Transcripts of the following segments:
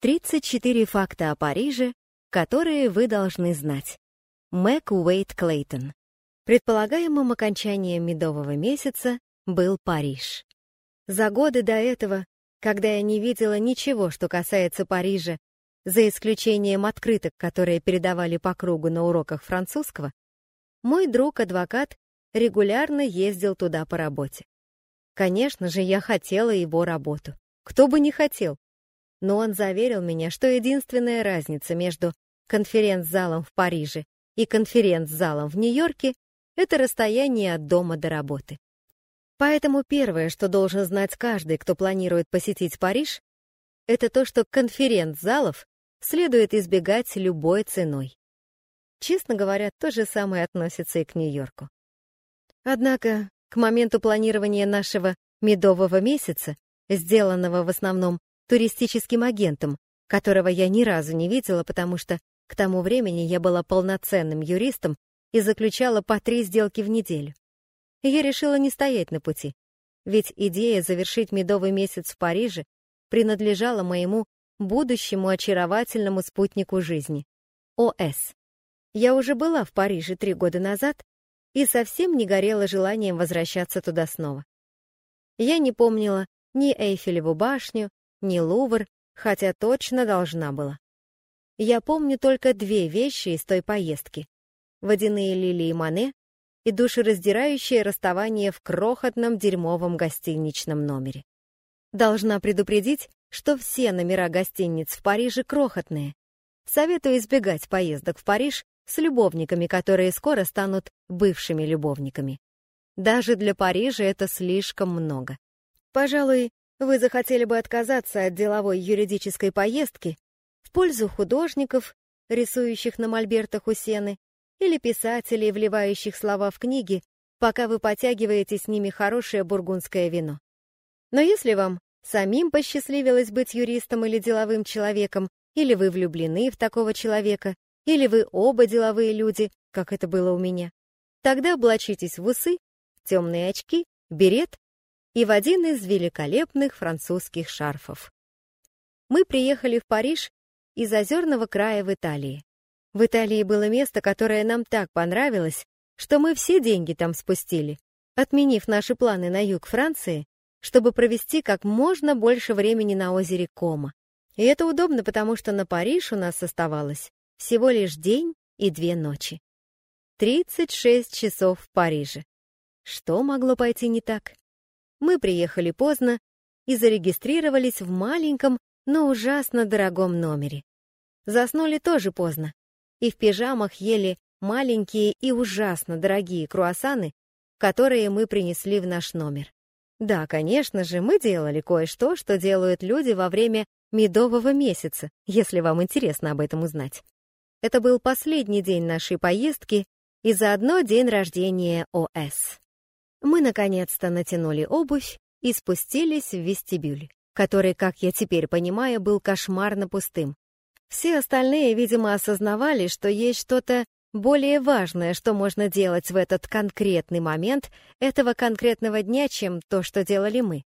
34 факта о Париже, которые вы должны знать. Мэг Уэйт Клейтон. Предполагаемым окончанием медового месяца был Париж. За годы до этого, когда я не видела ничего, что касается Парижа, за исключением открыток, которые передавали по кругу на уроках французского, мой друг-адвокат регулярно ездил туда по работе. Конечно же, я хотела его работу. Кто бы не хотел но он заверил меня, что единственная разница между конференц-залом в Париже и конференц-залом в Нью-Йорке — это расстояние от дома до работы. Поэтому первое, что должен знать каждый, кто планирует посетить Париж, это то, что конференц-залов следует избегать любой ценой. Честно говоря, то же самое относится и к Нью-Йорку. Однако, к моменту планирования нашего медового месяца, сделанного в основном туристическим агентом, которого я ни разу не видела, потому что к тому времени я была полноценным юристом и заключала по три сделки в неделю. я решила не стоять на пути, ведь идея завершить медовый месяц в Париже принадлежала моему будущему очаровательному спутнику жизни — ОС. Я уже была в Париже три года назад и совсем не горела желанием возвращаться туда снова. Я не помнила ни Эйфелеву башню, не Лувр, хотя точно должна была. Я помню только две вещи из той поездки. Водяные лилии Мане и душераздирающее расставание в крохотном дерьмовом гостиничном номере. Должна предупредить, что все номера гостиниц в Париже крохотные. Советую избегать поездок в Париж с любовниками, которые скоро станут бывшими любовниками. Даже для Парижа это слишком много. Пожалуй, вы захотели бы отказаться от деловой юридической поездки в пользу художников, рисующих на мольбертах у сены, или писателей, вливающих слова в книги, пока вы потягиваете с ними хорошее бургундское вино. Но если вам самим посчастливилось быть юристом или деловым человеком, или вы влюблены в такого человека, или вы оба деловые люди, как это было у меня, тогда облачитесь в усы, темные очки, берет и в один из великолепных французских шарфов. Мы приехали в Париж из озерного края в Италии. В Италии было место, которое нам так понравилось, что мы все деньги там спустили, отменив наши планы на юг Франции, чтобы провести как можно больше времени на озере Кома. И это удобно, потому что на Париж у нас оставалось всего лишь день и две ночи. 36 часов в Париже. Что могло пойти не так? Мы приехали поздно и зарегистрировались в маленьком, но ужасно дорогом номере. Заснули тоже поздно, и в пижамах ели маленькие и ужасно дорогие круассаны, которые мы принесли в наш номер. Да, конечно же, мы делали кое-что, что делают люди во время медового месяца, если вам интересно об этом узнать. Это был последний день нашей поездки и заодно день рождения ОС. Мы наконец-то натянули обувь и спустились в вестибюль, который, как я теперь понимаю, был кошмарно пустым. Все остальные, видимо, осознавали, что есть что-то более важное, что можно делать в этот конкретный момент этого конкретного дня, чем то, что делали мы.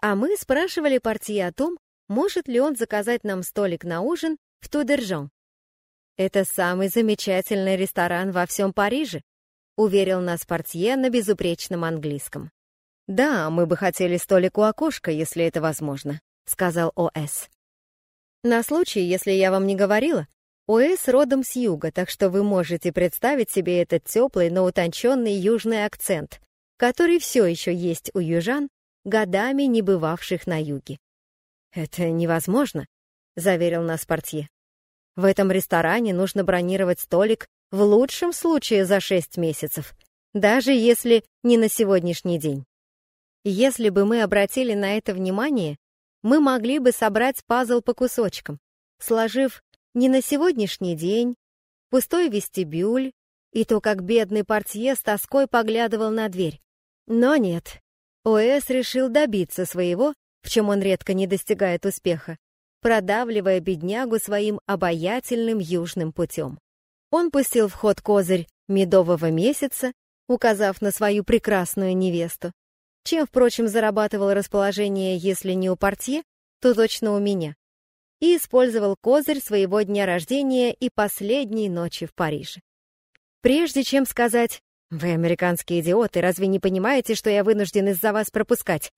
А мы спрашивали портье о том, может ли он заказать нам столик на ужин в Тудержон. Это самый замечательный ресторан во всем Париже, уверил нас портье на безупречном английском. «Да, мы бы хотели столик у окошка, если это возможно», — сказал О.С. «На случай, если я вам не говорила, О.С. родом с юга, так что вы можете представить себе этот теплый, но утонченный южный акцент, который все еще есть у южан, годами не бывавших на юге». «Это невозможно», — заверил нас портье. «В этом ресторане нужно бронировать столик в лучшем случае за 6 месяцев, даже если не на сегодняшний день. Если бы мы обратили на это внимание, мы могли бы собрать пазл по кусочкам, сложив не на сегодняшний день, пустой вестибюль и то, как бедный портье с тоской поглядывал на дверь. Но нет, ОС решил добиться своего, в чем он редко не достигает успеха, продавливая беднягу своим обаятельным южным путем. Он пустил в ход козырь медового месяца, указав на свою прекрасную невесту, чем, впрочем, зарабатывал расположение, если не у портье, то точно у меня. и использовал козырь своего дня рождения и последней ночи в Париже. Прежде чем сказать «Вы, американские идиоты, разве не понимаете, что я вынужден из-за вас пропускать?»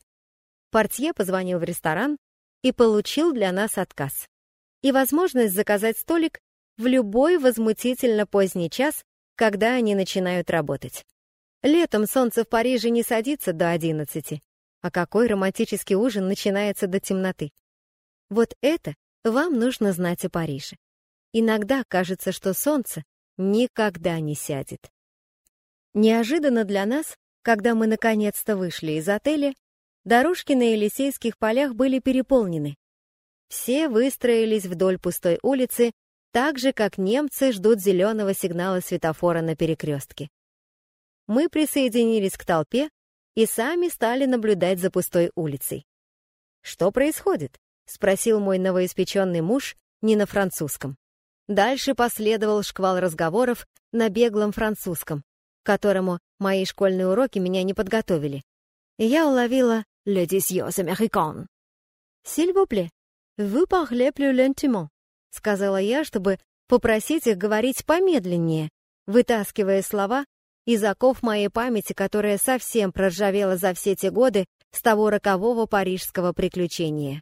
Портье позвонил в ресторан и получил для нас отказ. И возможность заказать столик в любой возмутительно поздний час, когда они начинают работать. Летом солнце в Париже не садится до одиннадцати, а какой романтический ужин начинается до темноты. Вот это вам нужно знать о Париже. Иногда кажется, что солнце никогда не сядет. Неожиданно для нас, когда мы наконец-то вышли из отеля, дорожки на Елисейских полях были переполнены. Все выстроились вдоль пустой улицы, так же, как немцы ждут зеленого сигнала светофора на перекрестке. Мы присоединились к толпе и сами стали наблюдать за пустой улицей. «Что происходит?» — спросил мой новоиспеченный муж не на французском. Дальше последовал шквал разговоров на беглом французском, которому мои школьные уроки меня не подготовили. я уловила «le disios américain». «S'il vous plaît, vous parlez plus lentement», — сказала я, чтобы попросить их говорить помедленнее, вытаскивая слова из оков моей памяти, которая совсем проржавела за все те годы с того рокового парижского приключения.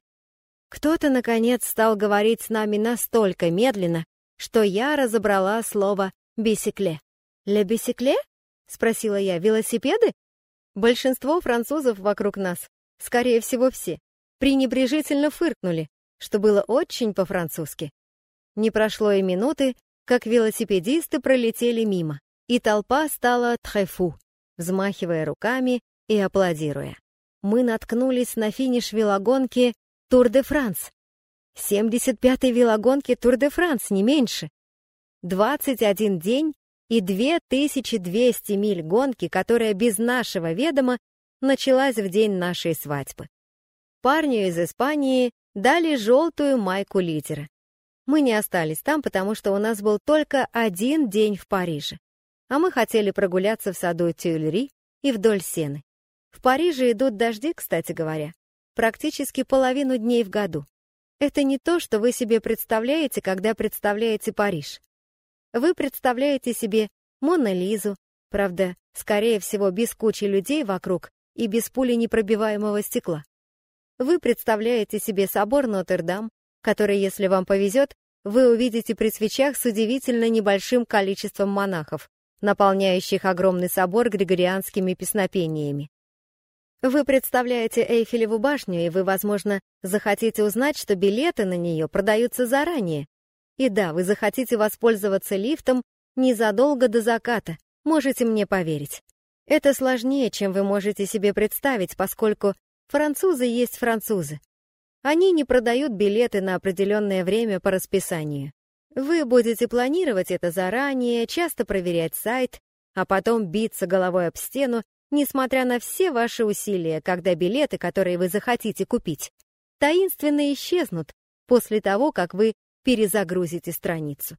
Кто-то, наконец, стал говорить с нами настолько медленно, что я разобрала слово «бисикле». «Ле бисикле?» — спросила я. «Велосипеды?» Большинство французов вокруг нас, скорее всего все, пренебрежительно фыркнули, что было очень по-французски. Не прошло и минуты, как велосипедисты пролетели мимо, и толпа стала très fou, взмахивая руками и аплодируя. Мы наткнулись на финиш велогонки Тур-де-Франс. 75-й велогонки Тур-де-Франс, не меньше. 21 день и 2200 миль гонки, которая без нашего ведома началась в день нашей свадьбы. Парню из Испании дали желтую майку лидера. Мы не остались там, потому что у нас был только один день в Париже. А мы хотели прогуляться в саду Тюильри и вдоль Сены. В Париже идут дожди, кстати говоря практически половину дней в году. Это не то, что вы себе представляете, когда представляете Париж. Вы представляете себе Мона Лизу, правда, скорее всего, без кучи людей вокруг и без пули непробиваемого стекла. Вы представляете себе собор Нотр-Дам, который, если вам повезет, вы увидите при свечах с удивительно небольшим количеством монахов, наполняющих огромный собор григорианскими песнопениями. Вы представляете Эйфелеву башню, и вы, возможно, захотите узнать, что билеты на нее продаются заранее. И да, вы захотите воспользоваться лифтом незадолго до заката, можете мне поверить. Это сложнее, чем вы можете себе представить, поскольку французы есть французы. Они не продают билеты на определенное время по расписанию. Вы будете планировать это заранее, часто проверять сайт, а потом биться головой об стену несмотря на все ваши усилия, когда билеты, которые вы захотите купить, таинственно исчезнут после того, как вы перезагрузите страницу.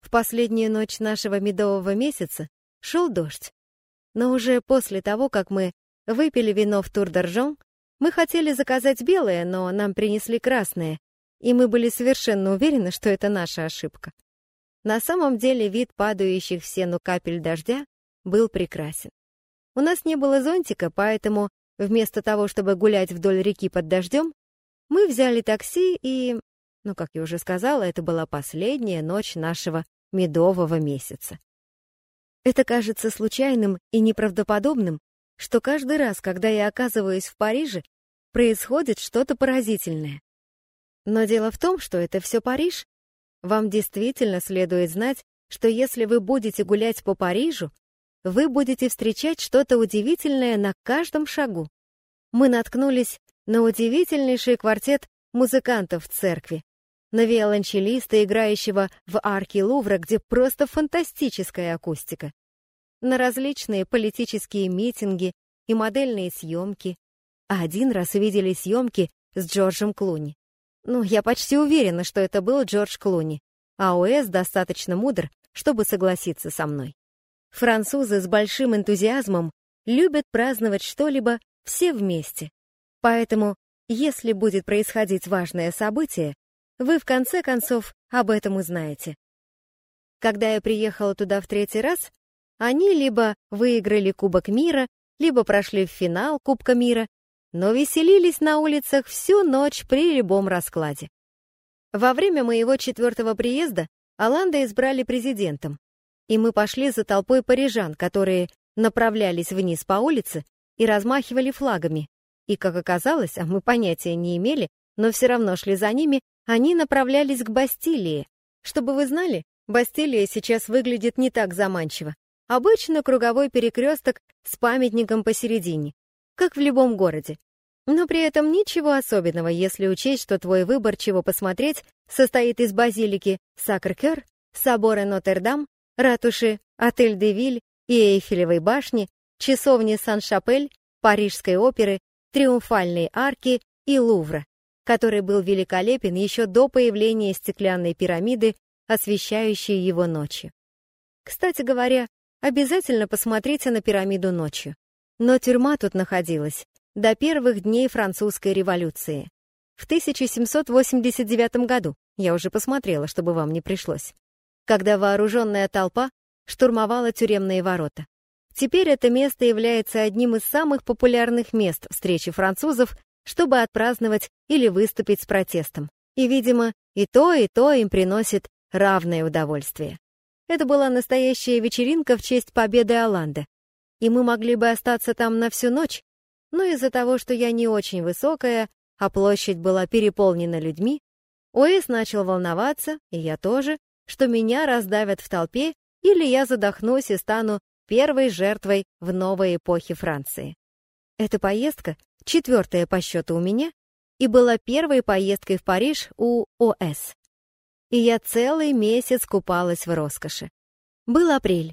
В последнюю ночь нашего медового месяца шел дождь. Но уже после того, как мы выпили вино в Тур-Доржон, мы хотели заказать белое, но нам принесли красное, и мы были совершенно уверены, что это наша ошибка. На самом деле вид падающих в сену капель дождя был прекрасен. У нас не было зонтика, поэтому вместо того, чтобы гулять вдоль реки под дождем, мы взяли такси и, ну, как я уже сказала, это была последняя ночь нашего медового месяца. Это кажется случайным и неправдоподобным, что каждый раз, когда я оказываюсь в Париже, происходит что-то поразительное. Но дело в том, что это все Париж. Вам действительно следует знать, что если вы будете гулять по Парижу, вы будете встречать что-то удивительное на каждом шагу. Мы наткнулись на удивительнейший квартет музыкантов в церкви, на виолончелиста, играющего в арке Лувра, где просто фантастическая акустика, на различные политические митинги и модельные съемки. А один раз видели съемки с Джорджем Клуни. Ну, я почти уверена, что это был Джордж Клуни, а ОС достаточно мудр, чтобы согласиться со мной. Французы с большим энтузиазмом любят праздновать что-либо все вместе. Поэтому, если будет происходить важное событие, вы в конце концов об этом узнаете. Когда я приехала туда в третий раз, они либо выиграли Кубок мира, либо прошли в финал Кубка мира, но веселились на улицах всю ночь при любом раскладе. Во время моего четвертого приезда Аланда избрали президентом, и мы пошли за толпой парижан, которые направлялись вниз по улице и размахивали флагами. И, как оказалось, а мы понятия не имели, но все равно шли за ними, они направлялись к Бастилии. Чтобы вы знали, Бастилия сейчас выглядит не так заманчиво. Обычно круговой перекресток с памятником посередине, как в любом городе. Но при этом ничего особенного, если учесть, что твой выбор, чего посмотреть, состоит из базилики Сакр-Кёр, собора Нотр-Дам, ратуши Отель-де-Виль и Эйфелевой башни, часовни Сан-Шапель, Парижской оперы, Триумфальной арки и Лувра, который был великолепен еще до появления стеклянной пирамиды, освещающей его ночью. Кстати говоря, обязательно посмотрите на пирамиду ночью. Но тюрьма тут находилась до первых дней французской революции. В 1789 году, я уже посмотрела, чтобы вам не пришлось, когда вооруженная толпа штурмовала тюремные ворота. Теперь это место является одним из самых популярных мест встречи французов, чтобы отпраздновать или выступить с протестом. И, видимо, и то, и то им приносит равное удовольствие. Это была настоящая вечеринка в честь победы Оланды. И мы могли бы остаться там на всю ночь, но из-за того, что я не очень высокая, а площадь была переполнена людьми, Уэйс начал волноваться, и я тоже, что меня раздавят в толпе или я задохнусь и стану первой жертвой в новой эпохе Франции. Эта поездка, четвертая по счету у меня, и была первой поездкой в Париж у ОС. И я целый месяц купалась в роскоши. Был апрель.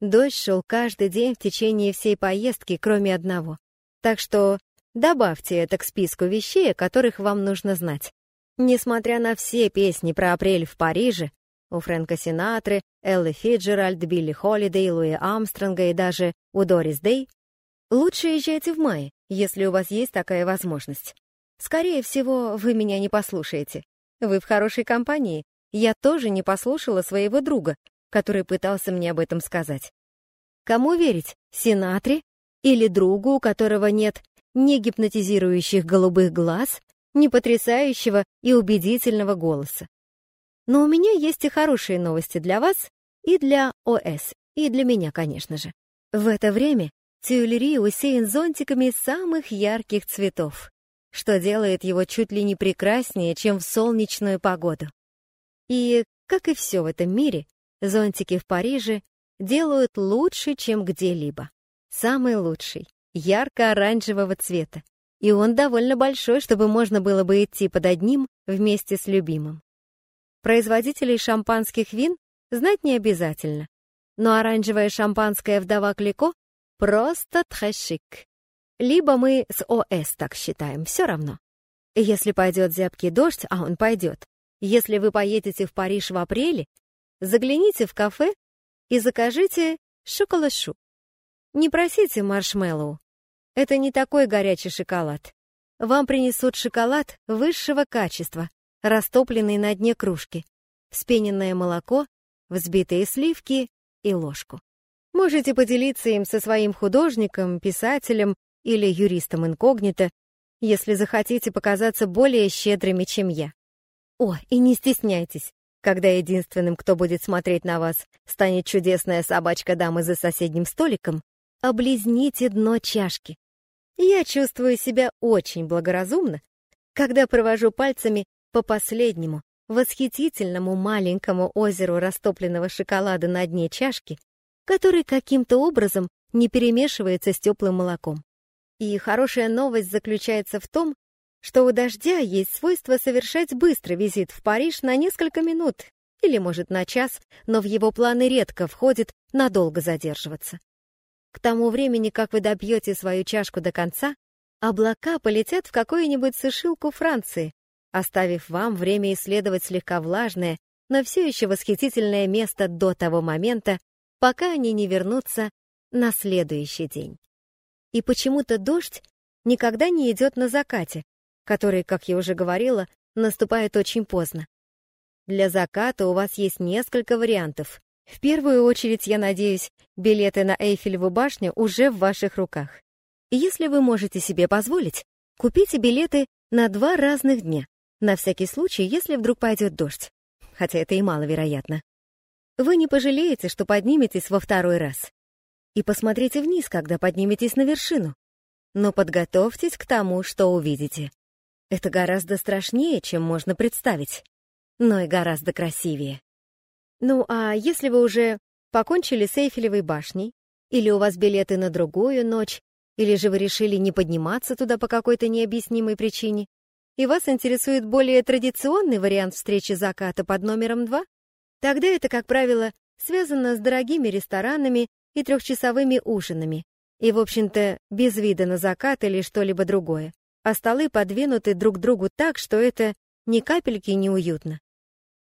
Дождь шел каждый день в течение всей поездки, кроме одного. Так что добавьте это к списку вещей, о которых вам нужно знать. Несмотря на все песни про апрель в Париже, у Фрэнка Синатры, Эллы Фиджеральд, Билли Холидей, Луи Амстронга и даже у Дорис Дэй, лучше езжайте в мае, если у вас есть такая возможность. Скорее всего, вы меня не послушаете. Вы в хорошей компании. Я тоже не послушала своего друга, который пытался мне об этом сказать. Кому верить, Синатре или другу, у которого нет ни гипнотизирующих голубых глаз, ни потрясающего и убедительного голоса. Но у меня есть и хорошие новости для вас, и для ОС, и для меня, конечно же. В это время Тюильри усеян зонтиками самых ярких цветов, что делает его чуть ли не прекраснее, чем в солнечную погоду. И, как и все в этом мире, зонтики в Париже делают лучше, чем где-либо самый лучший, ярко-оранжевого цвета, и он довольно большой, чтобы можно было бы идти под одним вместе с любимым. Производителей шампанских вин знать не обязательно, но оранжевое шампанское вдова Клико просто тхэшик. Либо мы с ОС так считаем, все равно. Если пойдет зябкий дождь, а он пойдет, если вы поедете в Париж в апреле, загляните в кафе и закажите шоколашу. Не просите маршмеллоу. Это не такой горячий шоколад. Вам принесут шоколад высшего качества, растопленный на дне кружки, вспененное молоко, взбитые сливки и ложку. Можете поделиться им со своим художником, писателем или юристом инкогнито, если захотите показаться более щедрыми, чем я. О, и не стесняйтесь, когда единственным, кто будет смотреть на вас, станет чудесная собачка дамы за соседним столиком, облизните дно чашки. Я чувствую себя очень благоразумно, когда провожу пальцами по последнему, восхитительному маленькому озеру растопленного шоколада на дне чашки, который каким-то образом не перемешивается с теплым молоком. И хорошая новость заключается в том, что у дождя есть свойство совершать быстрый визит в Париж на несколько минут или, может, на час, но в его планы редко входит надолго задерживаться. К тому времени, как вы добьете свою чашку до конца, облака полетят в какую-нибудь сушилку Франции, оставив вам время исследовать слегка влажное, но все еще восхитительное место до того момента, пока они не вернутся на следующий день. И почему-то дождь никогда не идет на закате, который, как я уже говорила, наступает очень поздно. Для заката у вас есть несколько вариантов. В первую очередь, я надеюсь, билеты на Эйфелеву башню уже в ваших руках. Если вы можете себе позволить, купите билеты на два разных дня, на всякий случай, если вдруг пойдет дождь. Хотя это и маловероятно. Вы не пожалеете, что подниметесь во второй раз. И посмотрите вниз, когда подниметесь на вершину. Но подготовьтесь к тому, что увидите. Это гораздо страшнее, чем можно представить, но и гораздо красивее. Ну а если вы уже покончили с Эйфелевой башней, или у вас билеты на другую ночь, или же вы решили не подниматься туда по какой-то необъяснимой причине, и вас интересует более традиционный вариант встречи заката под номером 2, тогда это, как правило, связано с дорогими ресторанами и трехчасовыми ужинами, и, в общем-то, без вида на закат или что-либо другое, а столы подвинуты друг к другу так, что это ни капельки не уютно.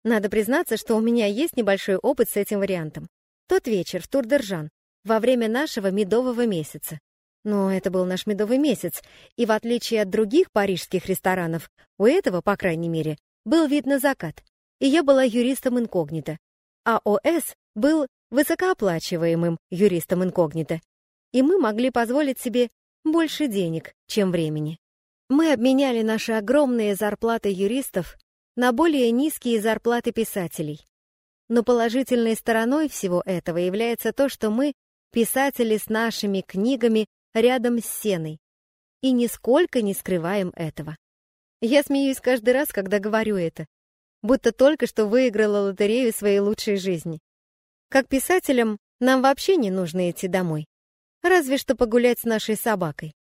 Надо признаться, что у меня есть небольшой опыт с этим вариантом. Тот вечер в Турдержан, во время нашего медового месяца. Но это был наш медовый месяц, и в отличие от других парижских ресторанов, у этого, по крайней мере, был вид на закат. И я была юристом инкогнито. А ОС был высокооплачиваемым юристом инкогнито. И мы могли позволить себе больше денег, чем времени. Мы обменяли наши огромные зарплаты юристов на более низкие зарплаты писателей. Но положительной стороной всего этого является то, что мы писатели с нашими книгами рядом с сеной. И нисколько не скрываем этого. Я смеюсь каждый раз, когда говорю это, будто только что выиграла лотерею своей лучшей жизни. Как писателям нам вообще не нужно идти домой. Разве что погулять с нашей собакой.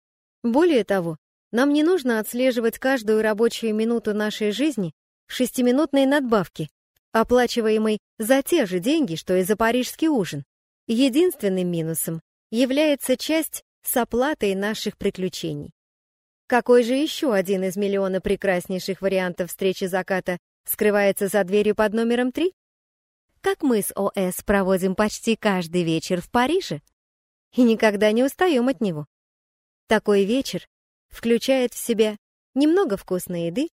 Более того, нам не нужно отслеживать каждую рабочую минуту нашей жизни в шестиминутной надбавке, оплачиваемой за те же деньги, что и за парижский ужин. Единственным минусом является часть с оплатой наших приключений. Какой же еще один из миллиона прекраснейших вариантов встречи заката скрывается за дверью под номером три? Как мы с ОС проводим почти каждый вечер в Париже и никогда не устаем от него. Такой вечер включает в себя немного вкусной еды,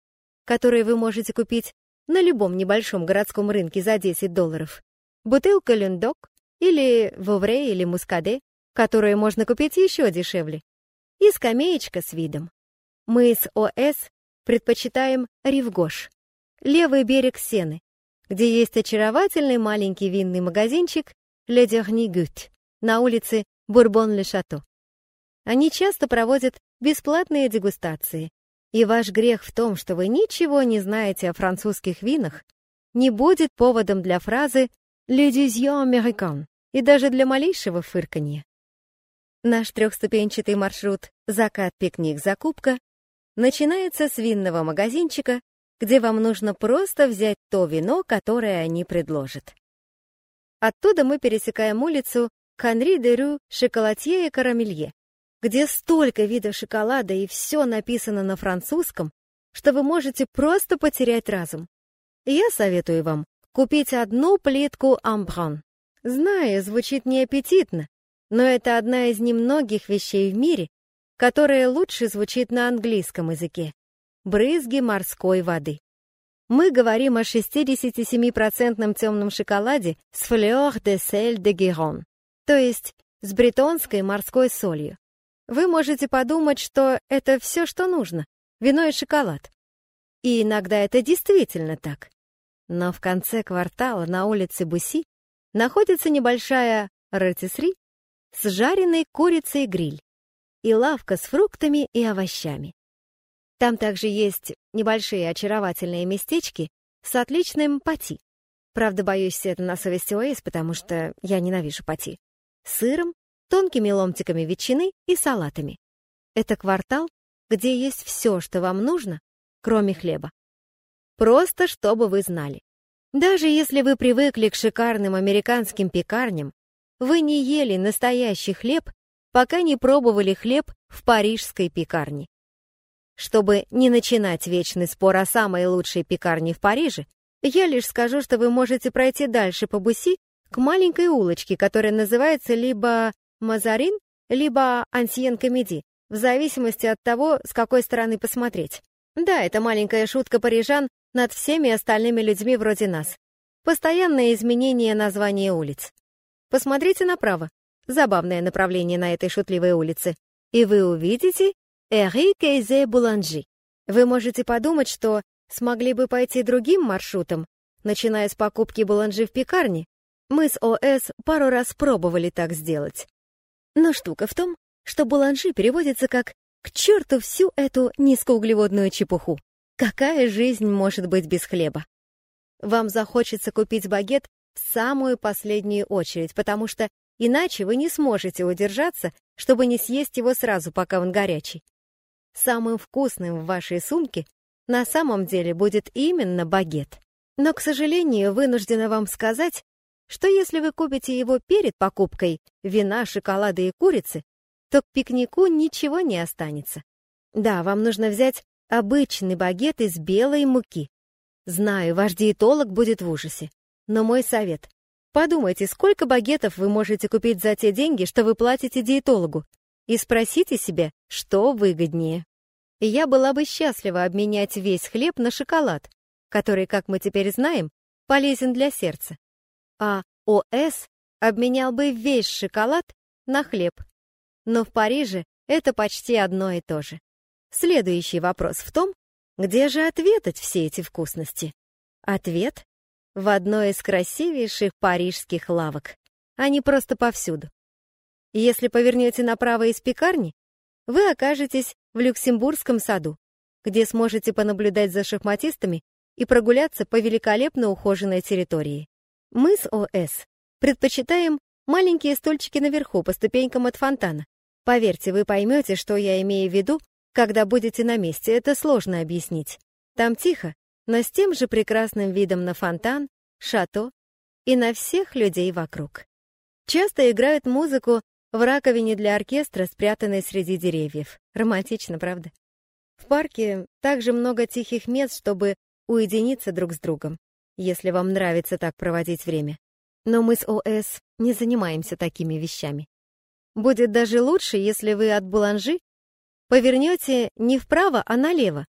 которую вы можете купить на любом небольшом городском рынке за 10 долларов, бутылка люндок или вовре или мускаде, которую можно купить еще дешевле, и скамеечка с видом. Мы с ОС предпочитаем Ривгош, левый берег Сены, где есть очаровательный маленький винный магазинчик «Le Dernier Gut» на улице Бурбон-ле-Шато. Они часто проводят бесплатные дегустации, и ваш грех в том, что вы ничего не знаете о французских винах, не будет поводом для фразы «Le Deuxième Américain» и даже для малейшего фырканья. Наш трехступенчатый маршрут «Закат, пикник, закупка» начинается с винного магазинчика, где вам нужно просто взять то вино, которое они предложат. Оттуда мы пересекаем улицу Канри де Рю Шоколатье и Карамелье, где столько видов шоколада и все написано на французском, что вы можете просто потерять разум. Я советую вам купить одну плитку амбран. Знаю, звучит неаппетитно, но это одна из немногих вещей в мире, которая лучше звучит на английском языке брызги морской воды. Мы говорим о 67% темном шоколаде с fleur de sel de Giron, то есть с бретонской морской солью. Вы можете подумать, что это все, что нужно, вино и шоколад. И иногда это действительно так. Но в конце квартала на улице Буси находится небольшая ротисри с жареной курицей гриль и лавка с фруктами и овощами. Там также есть небольшие очаровательные местечки с отличным пати. Правда, боюсь, это на совести ОС, потому что я ненавижу пати. Сыром, тонкими ломтиками ветчины и салатами. Это квартал, где есть все, что вам нужно, кроме хлеба. Просто чтобы вы знали. Даже если вы привыкли к шикарным американским пекарням, вы не ели настоящий хлеб, пока не пробовали хлеб в парижской пекарне. Чтобы не начинать вечный спор о самой лучшей пекарне в Париже, я лишь скажу, что вы можете пройти дальше по Буси к маленькой улочке, которая называется либо Мазарин, либо Ансьен Комеди, в зависимости от того, с какой стороны посмотреть. Да, это маленькая шутка парижан над всеми остальными людьми вроде нас. Постоянное изменение названия улиц. Посмотрите направо. Забавное направление на этой шутливой улице. И вы увидите Эри Кейзе Буланжи. Вы можете подумать, что смогли бы пойти другим маршрутом, начиная с покупки буланжи в пекарне. Мы с ОС пару раз пробовали так сделать. Но штука в том, что буланжи переводится как «к черту всю эту низкоуглеводную чепуху». Какая жизнь может быть без хлеба? Вам захочется купить багет в самую последнюю очередь, потому что иначе вы не сможете удержаться, чтобы не съесть его сразу, пока он горячий. Самым вкусным в вашей сумке на самом деле будет именно багет. Но, к сожалению, вынуждена вам сказать, что если вы купите его перед покупкой вина, шоколада и курицы, то к пикнику ничего не останется. Да, вам нужно взять обычный багет из белой муки. Знаю, ваш диетолог будет в ужасе. Но мой совет. Подумайте, сколько багетов вы можете купить за те деньги, что вы платите диетологу, и спросите себя, что выгоднее. И я была бы счастлива обменять весь хлеб на шоколад, который, как мы теперь знаем, полезен для сердца. А ОС обменял бы весь шоколад на хлеб. Но в Париже это почти одно и то же. Следующий вопрос в том, где же ответать все эти вкусности? Ответ в одной из красивейших парижских лавок. Они просто повсюду. Если повернете направо из пекарни, вы окажетесь в Люксембургском саду, где сможете понаблюдать за шахматистами и прогуляться по великолепно ухоженной территории. Мы с ОС предпочитаем маленькие стульчики наверху по ступенькам от фонтана. Поверьте, вы поймете, что я имею в виду, когда будете на месте, это сложно объяснить. Там тихо, но с тем же прекрасным видом на фонтан, шато и на всех людей вокруг. Часто играют музыку в раковине для оркестра, спрятанной среди деревьев. Романтично, правда? В парке также много тихих мест, чтобы уединиться друг с другом, если вам нравится так проводить время. Но мы с ОС не занимаемся такими вещами. Будет даже лучше, если вы от Буланжи Повернете не вправо, а налево.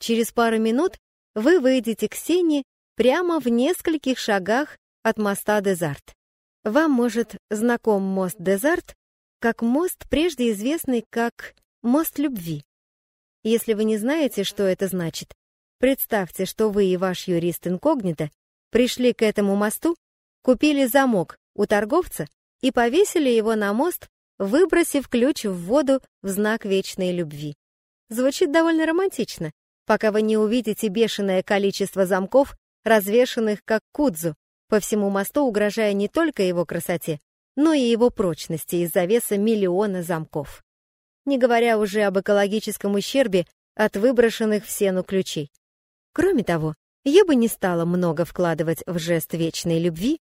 Через пару минут вы выйдете к Сене прямо в нескольких шагах от моста Дезарт. Вам может знаком мост Дезарт как мост, прежде известный как мост любви. Если вы не знаете, что это значит, представьте, что вы и ваш юрист инкогнито пришли к этому мосту, купили замок у торговца и повесили его на мост выбросив ключ в воду в знак вечной любви. Звучит довольно романтично, пока вы не увидите бешеное количество замков, развешанных как кудзу, по всему мосту угрожая не только его красоте, но и его прочности из-за веса миллиона замков. Не говоря уже об экологическом ущербе от выброшенных в сену ключей. Кроме того, я бы не стала много вкладывать в жест вечной любви,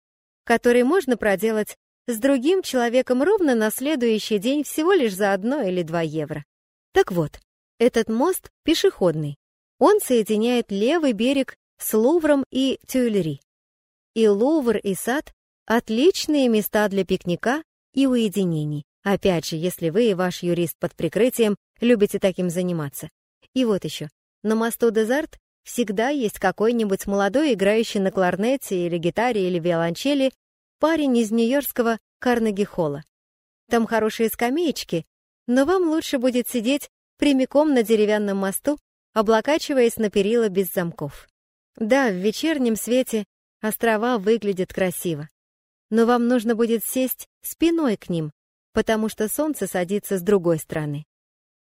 который можно проделать с другим человеком ровно на следующий день всего лишь за одно или два евро. Так вот, этот мост пешеходный. Он соединяет левый берег с Лувром и Тюильри. И Лувр, и сад — отличные места для пикника и уединений. Опять же, если вы и ваш юрист под прикрытием любите таким заниматься. И вот еще. На мосту Дезарт всегда есть какой-нибудь молодой, играющий на кларнете или гитаре или виолончели, парень из нью-йоркского Карнеги-холла. Там хорошие скамеечки, но вам лучше будет сидеть прямиком на деревянном мосту, облокачиваясь на перила без замков. Да, в вечернем свете острова выглядят красиво, но вам нужно будет сесть спиной к ним, потому что солнце садится с другой стороны.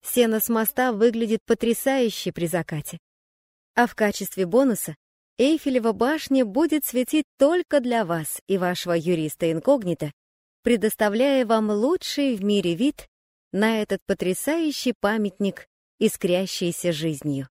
Сено с моста выглядит потрясающе при закате. А в качестве бонуса Эйфелева башня будет светить только для вас и вашего юриста инкогнито, предоставляя вам лучший в мире вид на этот потрясающий памятник, искрящийся жизнью.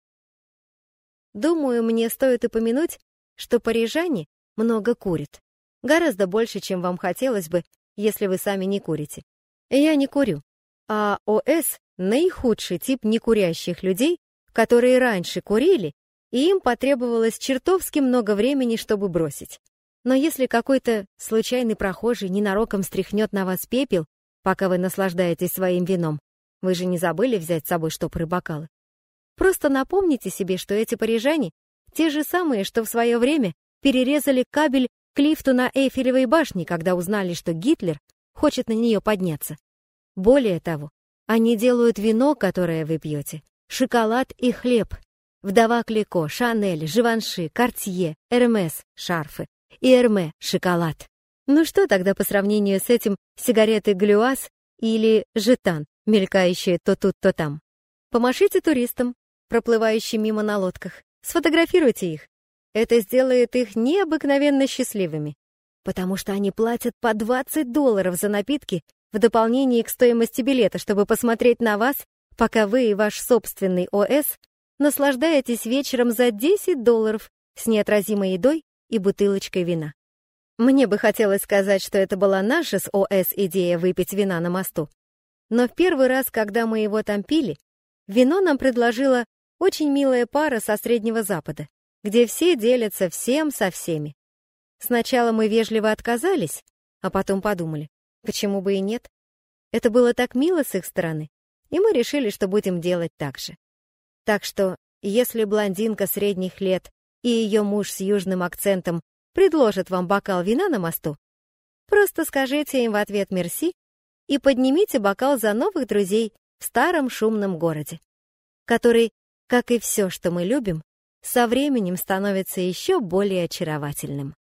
Думаю, мне стоит упомянуть, что парижане много курят. Гораздо больше, чем вам хотелось бы, если вы сами не курите. Я не курю. А ОС — наихудший тип некурящих людей, которые раньше курили и им потребовалось чертовски много времени, чтобы бросить. Но если какой-то случайный прохожий ненароком стряхнет на вас пепел, пока вы наслаждаетесь своим вином, вы же не забыли взять с собой штопоры бокалы, Просто напомните себе, что эти парижане те же самые, что в свое время перерезали кабель к лифту на Эйфелевой башне, когда узнали, что Гитлер хочет на нее подняться. Более того, они делают вино, которое вы пьете, шоколад и хлеб. Вдова Клико, Шанель, Живанши, Картье, Эрмес, шарфы и Эрме, шоколад. Ну что тогда по сравнению с этим сигареты Глюаз или Жетан, мелькающие то тут, то там? Помашите туристам, проплывающим мимо на лодках. Сфотографируйте их. Это сделает их необыкновенно счастливыми, потому что они платят по 20 долларов за напитки в дополнение к стоимости билета, чтобы посмотреть на вас, пока вы и ваш собственный ОС наслаждаетесь вечером за 10 долларов с неотразимой едой и бутылочкой вина. Мне бы хотелось сказать, что это была наша с ОС идея выпить вина на мосту. Но в первый раз, когда мы его там пили, вино нам предложила очень милая пара со Среднего Запада, где все делятся всем со всеми. Сначала мы вежливо отказались, а потом подумали, почему бы и нет. Это было так мило с их стороны, и мы решили, что будем делать так же. Так что, если блондинка средних лет и ее муж с южным акцентом предложат вам бокал вина на мосту, просто скажите им в ответ «мерси» и поднимите бокал за новых друзей в старом шумном городе, который, как и все, что мы любим, со временем становится еще более очаровательным.